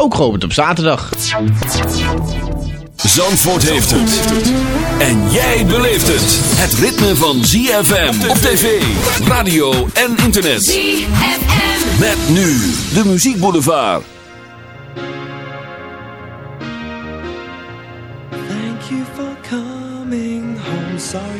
ook geopend op zaterdag. Zandvoort heeft het. En jij beleeft het. Het ritme van ZFM op tv, radio en internet. ZFM. Met nu de muziekboulevard. Thank you for coming home. Sorry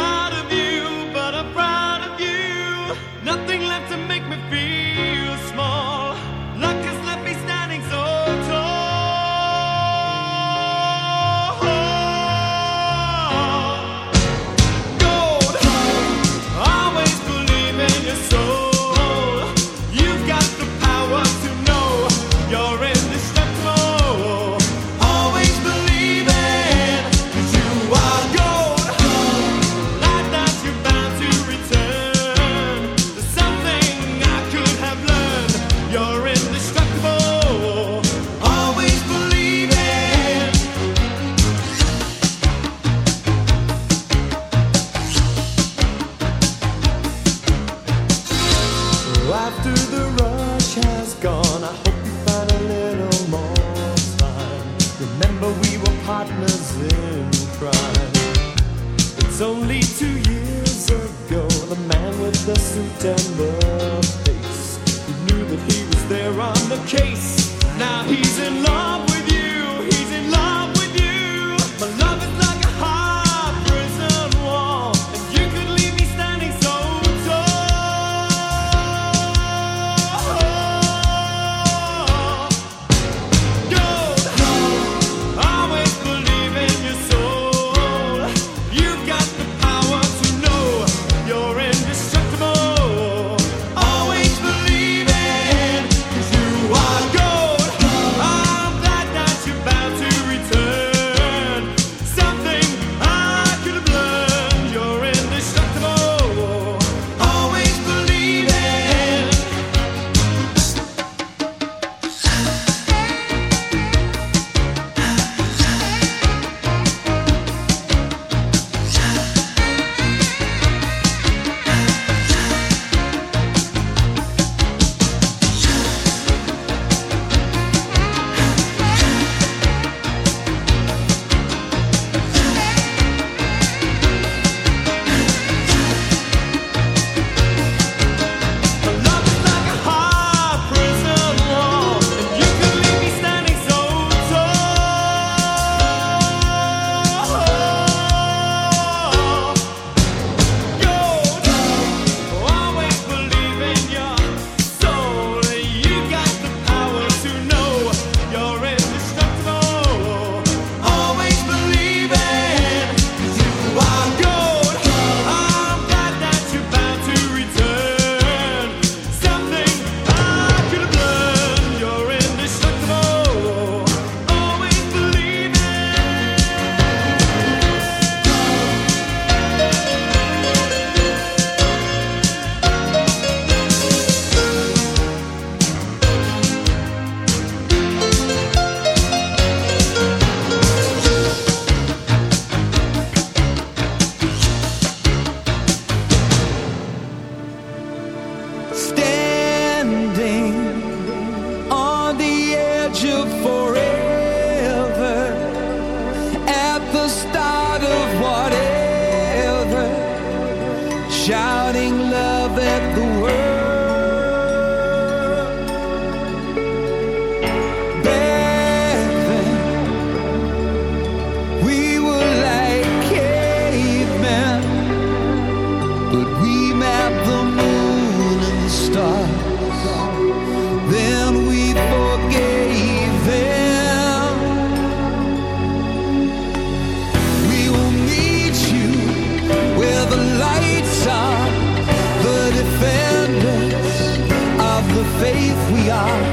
día.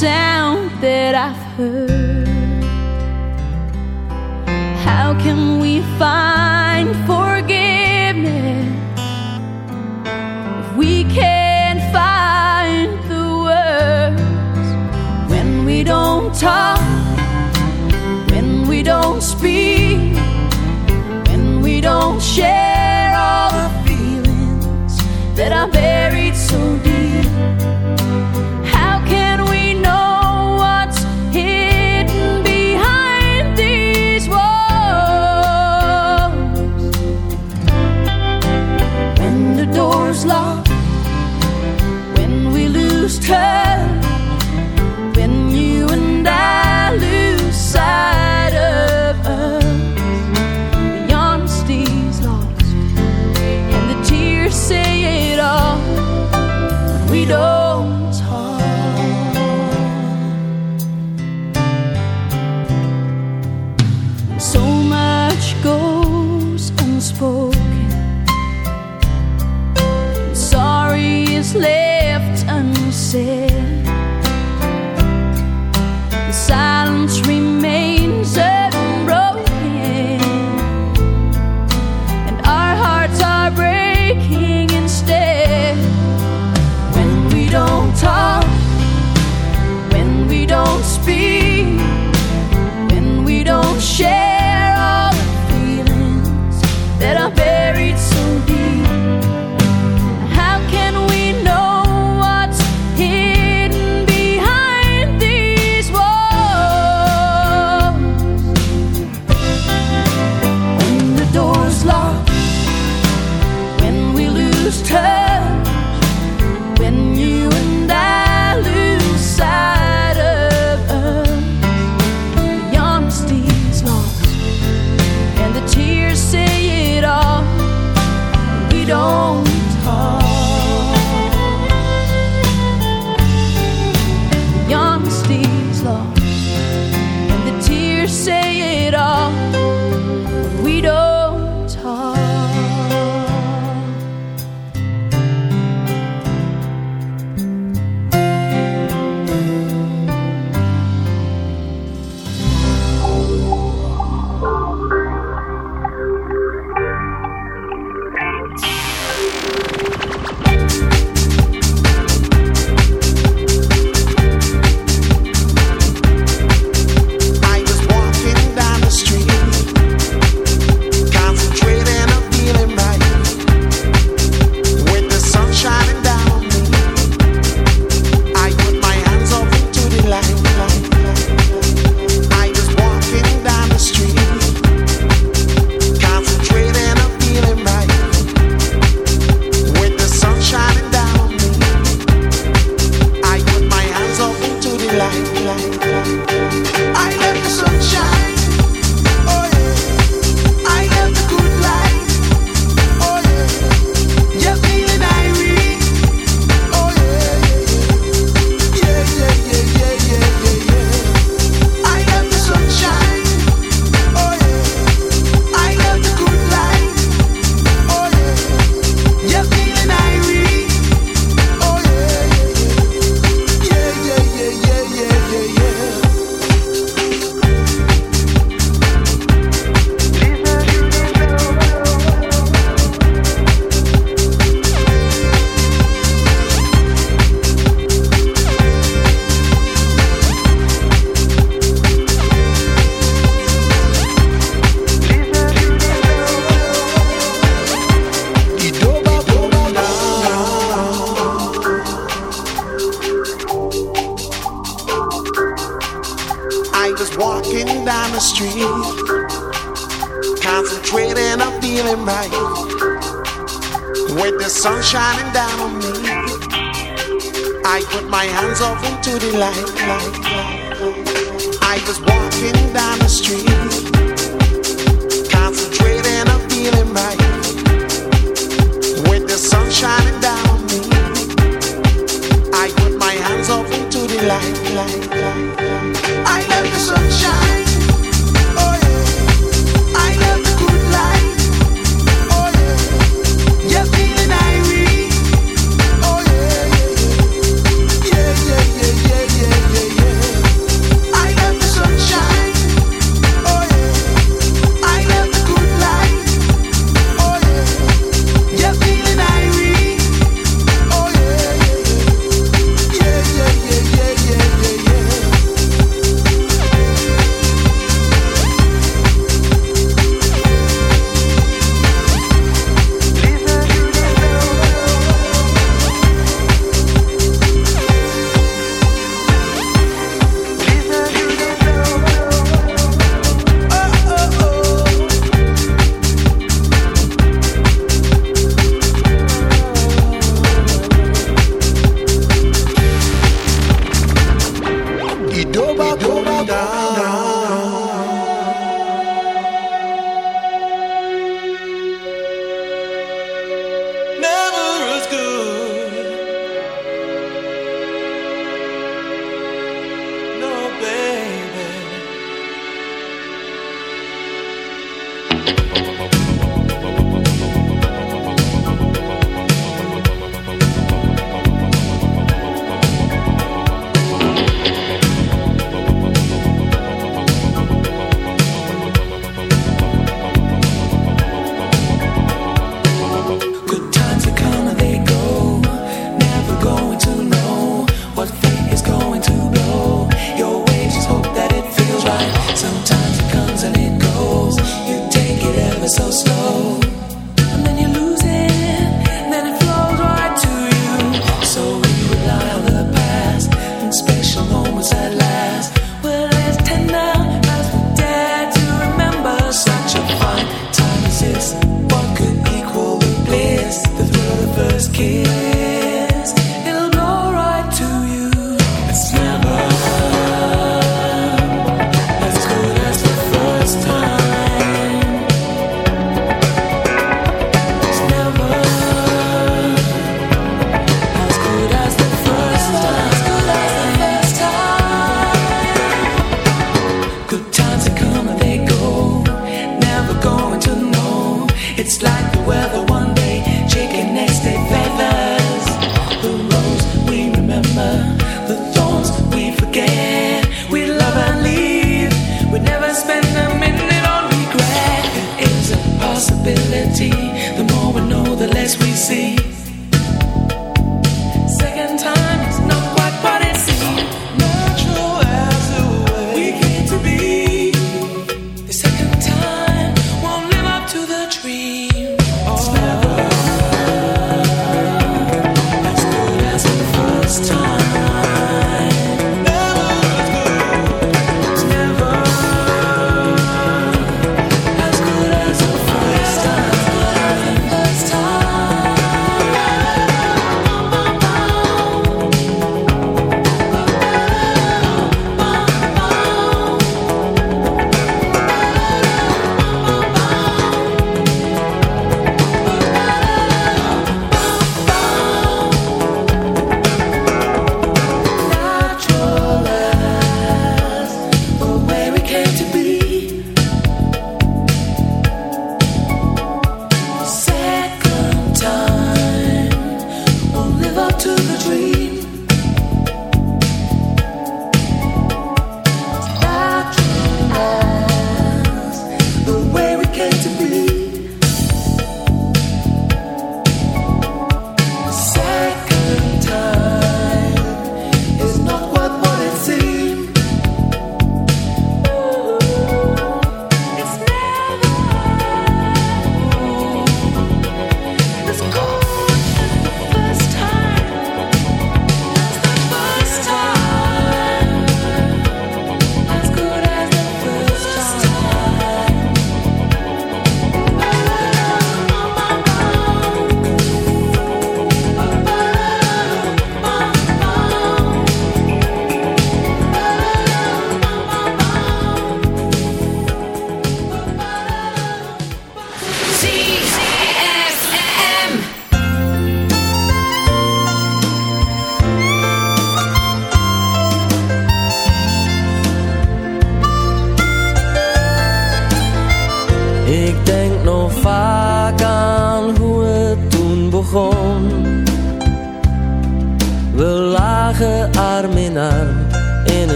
sound that I've heard. How can we find forgiveness if we can't find the words when we don't talk, when we don't speak, when we don't share all the feelings that are buried so deep?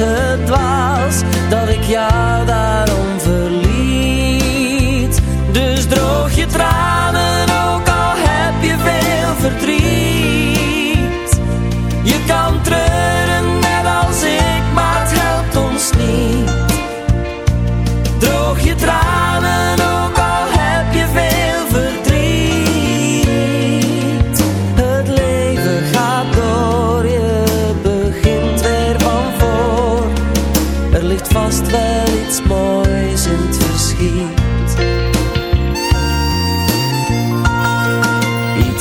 het dwaas dat ik jou daarom verliet. Dus droog je tranen, ook al heb je veel verdriet.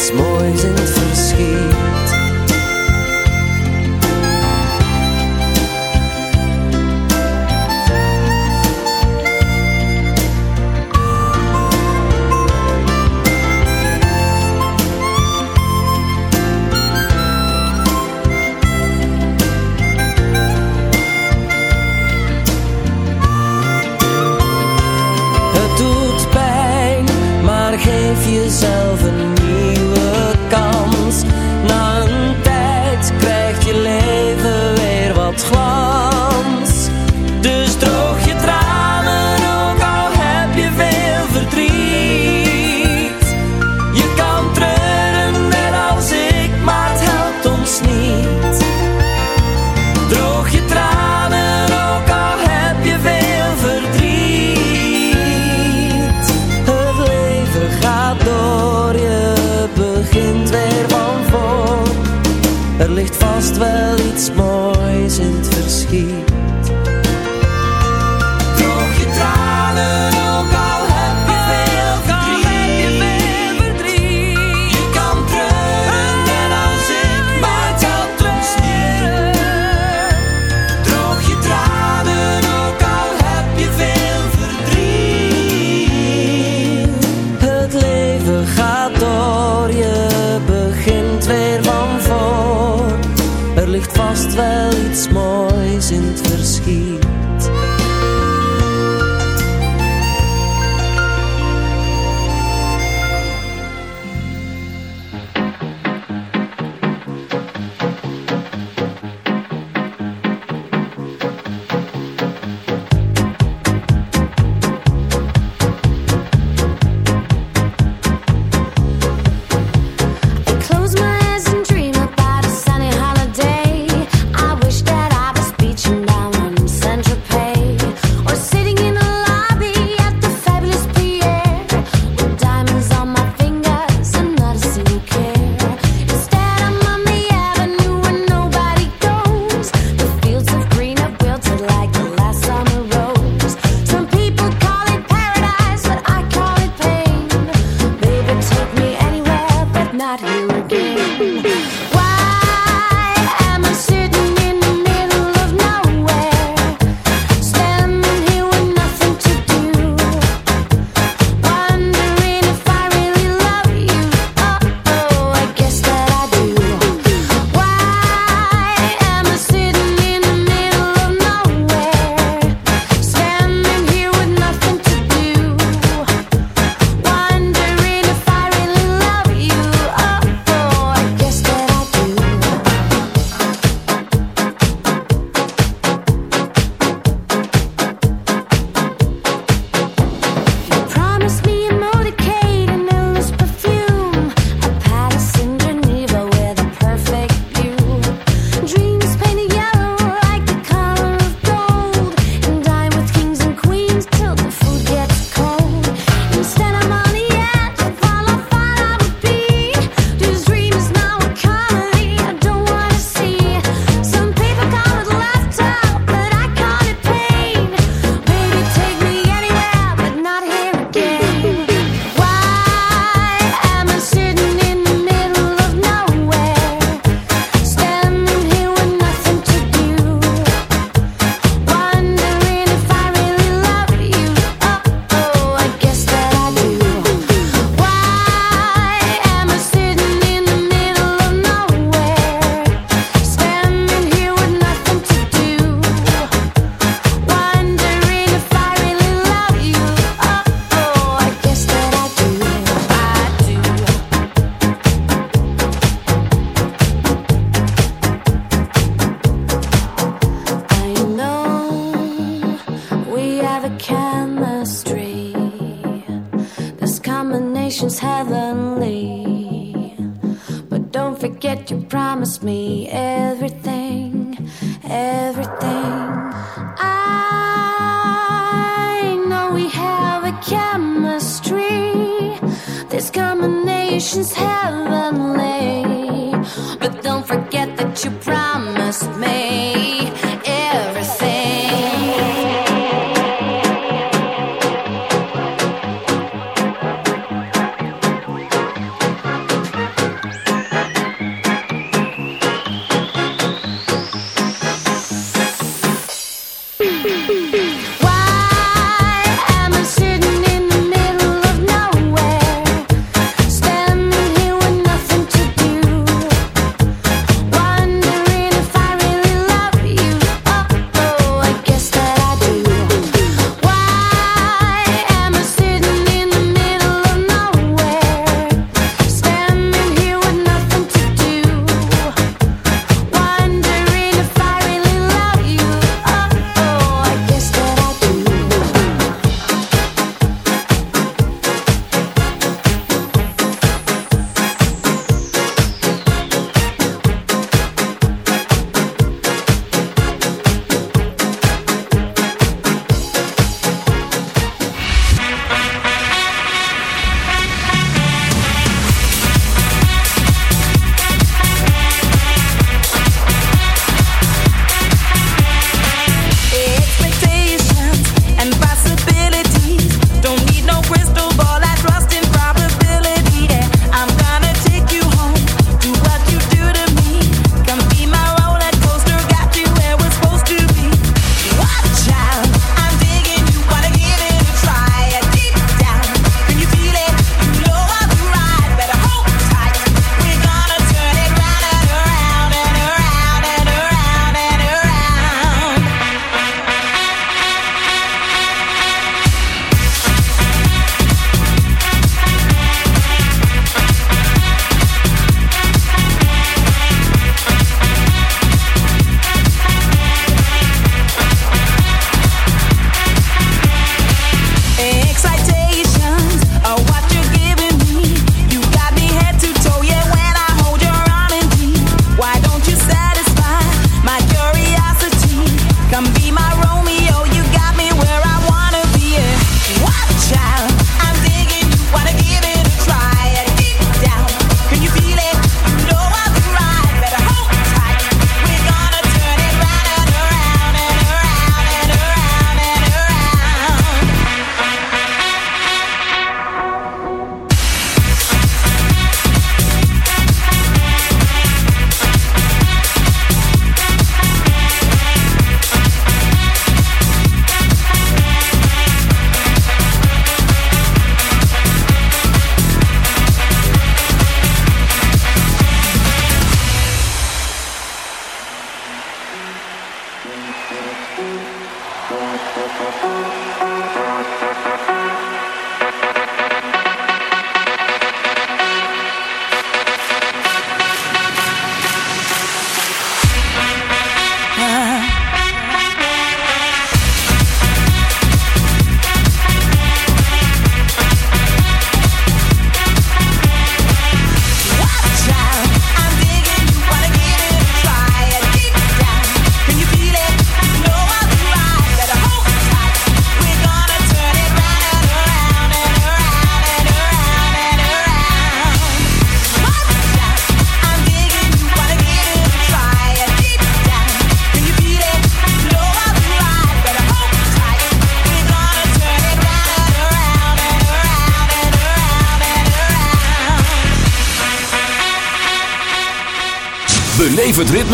s'mores en fiski.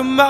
Come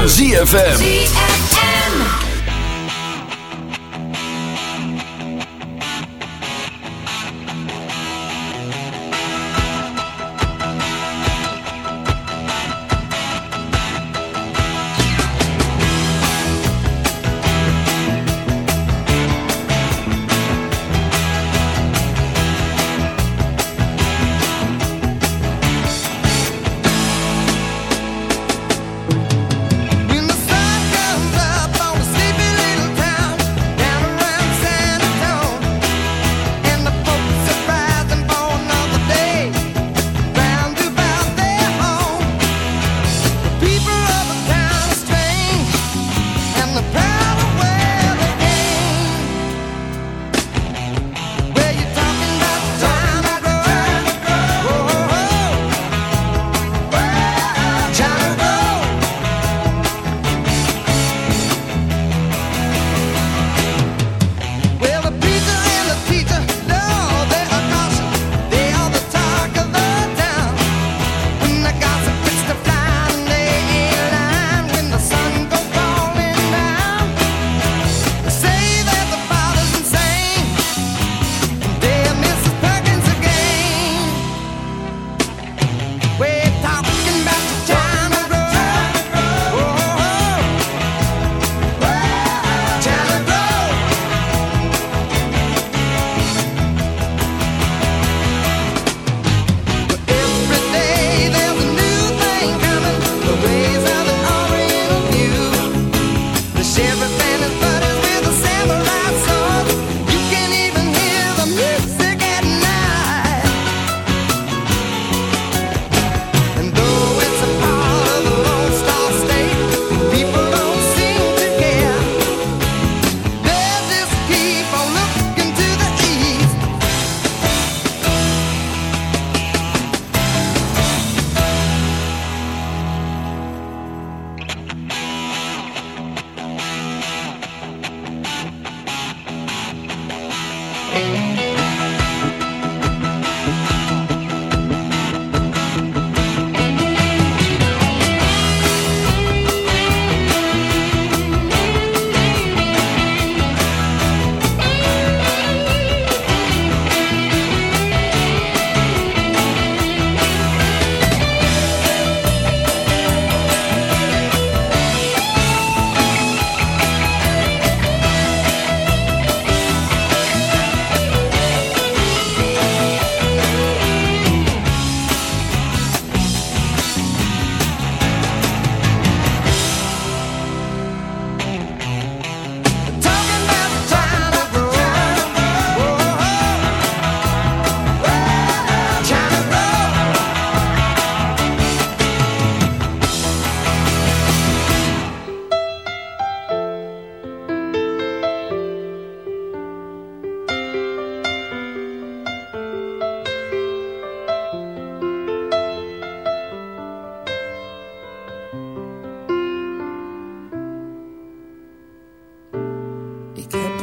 Van ZFM.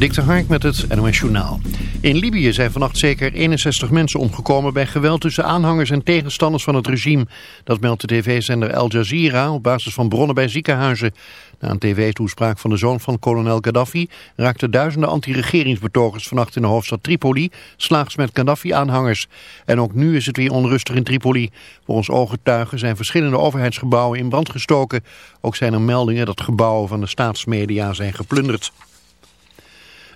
Dik de Hark met het NOS Journaal. In Libië zijn vannacht zeker 61 mensen omgekomen bij geweld tussen aanhangers en tegenstanders van het regime. Dat meldt de tv-zender Al Jazeera op basis van bronnen bij ziekenhuizen. Na een tv-toespraak van de zoon van kolonel Gaddafi raakten duizenden anti-regeringsbetogers vannacht in de hoofdstad Tripoli slaags met Gaddafi-aanhangers. En ook nu is het weer onrustig in Tripoli. Volgens ooggetuigen zijn verschillende overheidsgebouwen in brand gestoken. Ook zijn er meldingen dat gebouwen van de staatsmedia zijn geplunderd.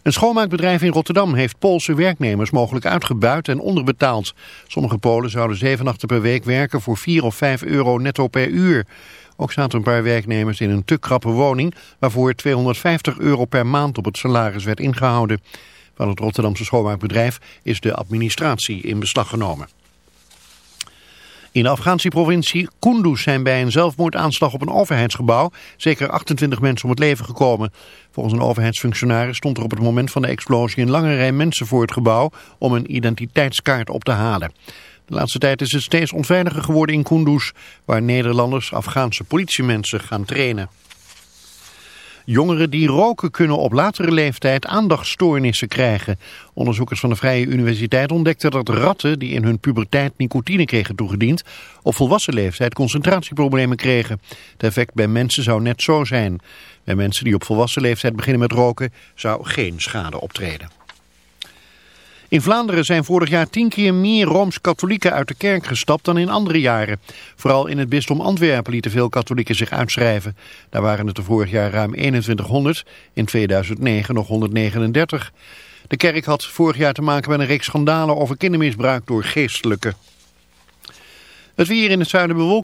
Een schoonmaakbedrijf in Rotterdam heeft Poolse werknemers mogelijk uitgebuit en onderbetaald. Sommige Polen zouden zeven nachten per week werken voor 4 of 5 euro netto per uur. Ook zaten een paar werknemers in een te krappe woning waarvoor 250 euro per maand op het salaris werd ingehouden. Van het Rotterdamse schoonmaakbedrijf is de administratie in beslag genomen. In de Afghaanse provincie Kunduz zijn bij een zelfmoordaanslag op een overheidsgebouw zeker 28 mensen om het leven gekomen. Volgens een overheidsfunctionaris stond er op het moment van de explosie een lange rij mensen voor het gebouw om een identiteitskaart op te halen. De laatste tijd is het steeds onveiliger geworden in Kunduz, waar Nederlanders Afghaanse politiemensen gaan trainen. Jongeren die roken kunnen op latere leeftijd aandachtstoornissen krijgen. Onderzoekers van de Vrije Universiteit ontdekten dat ratten die in hun puberteit nicotine kregen toegediend, op volwassen leeftijd concentratieproblemen kregen. Het effect bij mensen zou net zo zijn. Bij mensen die op volwassen leeftijd beginnen met roken zou geen schade optreden. In Vlaanderen zijn vorig jaar tien keer meer Rooms-Katholieken uit de kerk gestapt dan in andere jaren. Vooral in het bisdom Antwerpen lieten veel katholieken zich uitschrijven. Daar waren het er vorig jaar ruim 2100, in 2009 nog 139. De kerk had vorig jaar te maken met een reeks schandalen over kindermisbruik door geestelijken. Het weer in het zuiden bewolkt.